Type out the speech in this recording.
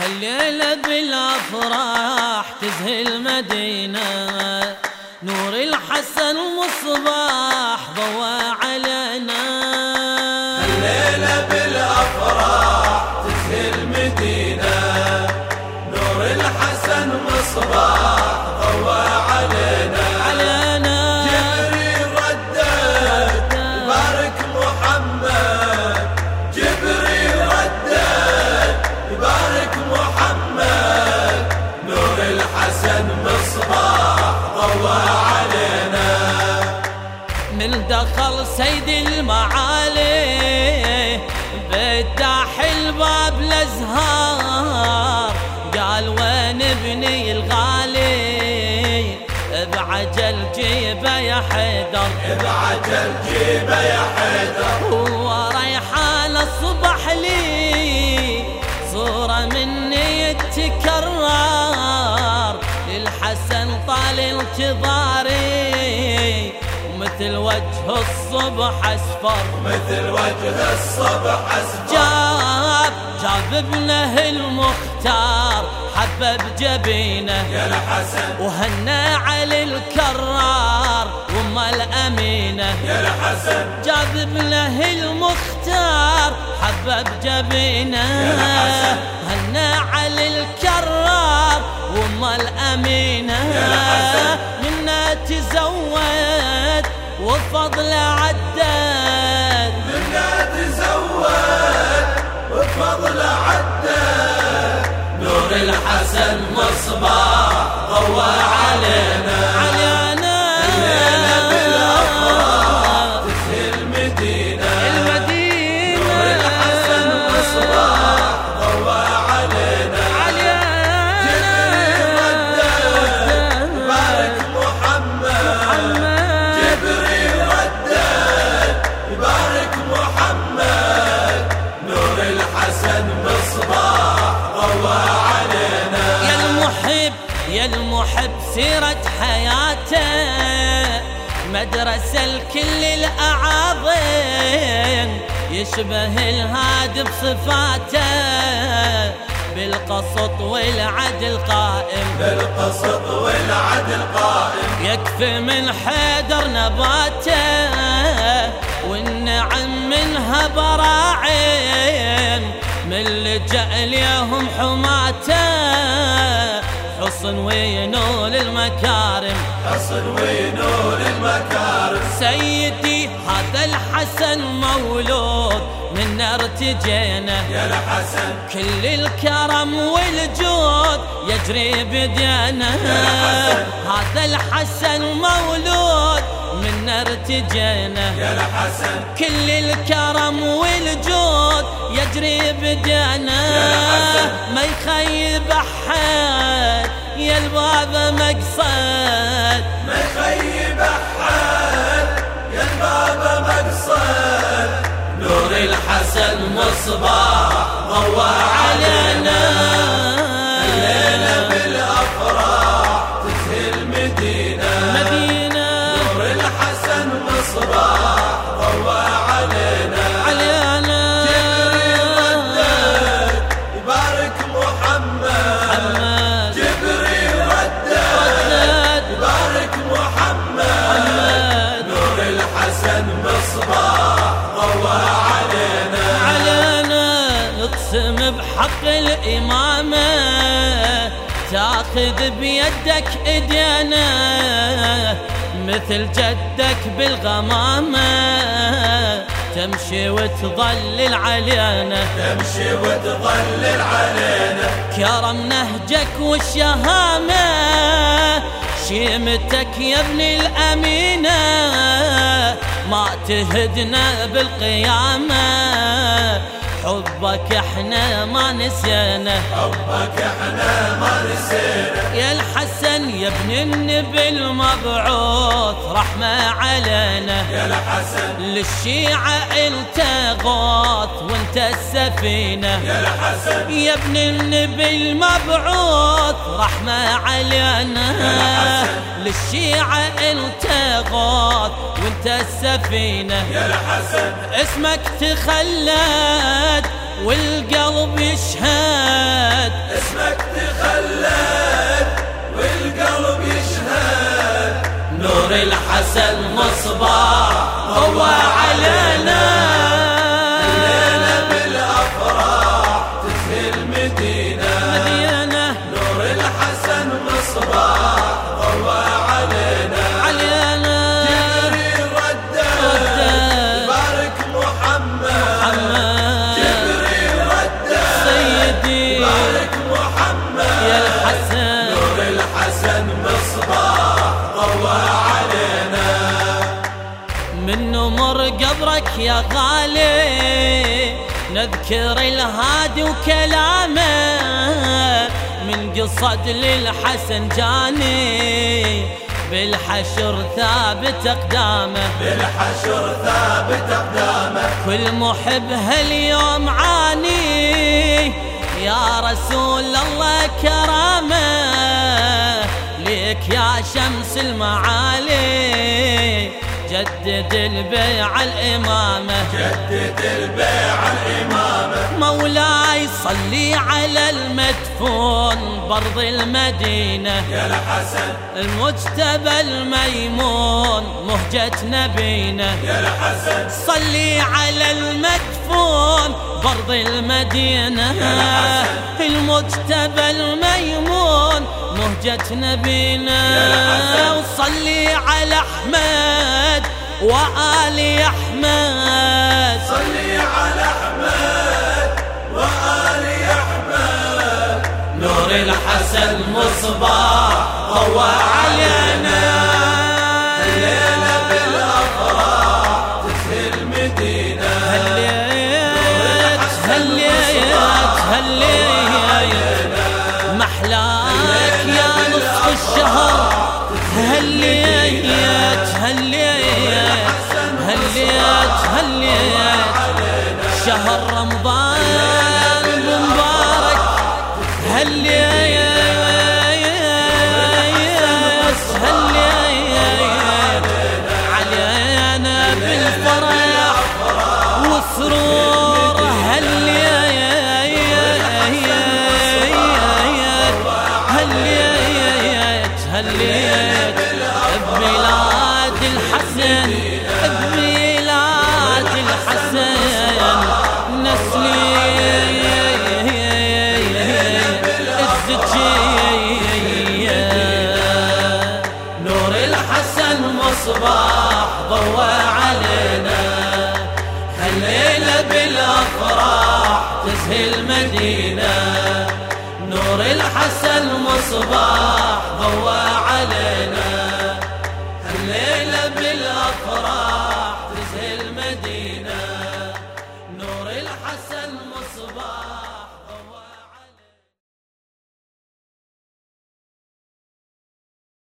هالليلة بالأفراح تزهي المدينة نور الحسن مصباح ضوى سيد المعالي بتاح الباب الازهار قال وين ابني الغالي؟ بعجل جيبه يا حيدر. بعجل جيبه يا حيدر. مثل وجه الصبح اصفر مثل وجه الصبح أسفر. جاب جاب ابنه المختار حبب جبينه. يا الحسن وهنا علي الكرار وأم الأمينة. يا الحسن جاب ابنه المختار حبب جبينه. يا الحسن. هنا علي الكرار وأم الأمينة. يا الحسن. منا تزود وفضل عدد منا تزود وفضل عدد نور الحسن مصباح ضوى علينا سيرة حياته مدرسة لكل الأعاظم يشبه الهادي بصفاته بالقسط والعدل قائم. بالقسط والعدل قائم. يكفي من حيدر نباته والنعم منها براعم من لجأ اليهم حماته حصن وينول المكارم. حصن ونور المكارم. سيدي هذا الحسن مولود من نار تجينا يا الحسن. كل الكرم والجود يجري بدينا. هذا الحسن مولود من نار تجينا يا الحسن. كل الكرم والجود يجري بدينا. ما يخيب أحد يا الباب مقصد ما يخيب أحد يا الباب مقصد نور الحسن مصباح ضوى علينا. الليلة بالأفراح تزهي المدينة مدينة. نور الحسن مصباح الحسن مصباح ضوى علينا علينا نقسم بحق الإمامة تاخذ بيدك ايدينا مثل جدك بالغمامة. تمشي وتظلل علينا تمشي وتظلل علينا كرم نهجك والشهامة. شيمتك يا ابن الأمينة. ما تهدنا بالقيامة. حبك إحنا ما نسينا. حبك إحنا ما نسينا. يا الحسن يا ابن النبي المبعوث رحمة علينا. يا الحسن. للشيعة انت غوث وانت السفينة. يا يا ابن النبي المبعوث رحمة علينا. للشيعة انت غوث وأنت السفينة. يا اسمك تخلد والقلب يشهد اسمك تخلد والقلب يشهد. نور الحسن مصباح هو علينا. قبرك يا غالي نذكر الهادي وكلامه. من قصد للحسن جاني بالحشر ثابت أقدامه. بالحشر ثابت أقدامه. كل محب هاليوم عاني يا رسول الله كرامه. ليك يا شمس المعالي جدد البيع الإمامة. جدد البيع الإمامة. مولاي صلي على المدفون برض المدينة. يا الحسن. المجتبى الميمون مهجة نبينا. يا الحسن. صلي على المدفون برض المدينة. المجتبى الميمون مهجة نبينا وصلي على أحمد وآل أحمد. صلي على أحمد وآل أحمد. نور الحسن مصباح ضوى علينا. الشهر هليت هليت هليت هليت شهر بميلاد الحسن بميلاد الحسن. نسلي نور الحسن مصباح ضوى علينا. هالليلة بالأفراح تزهي المدينة نور الحسن مصباح ضوى علينا.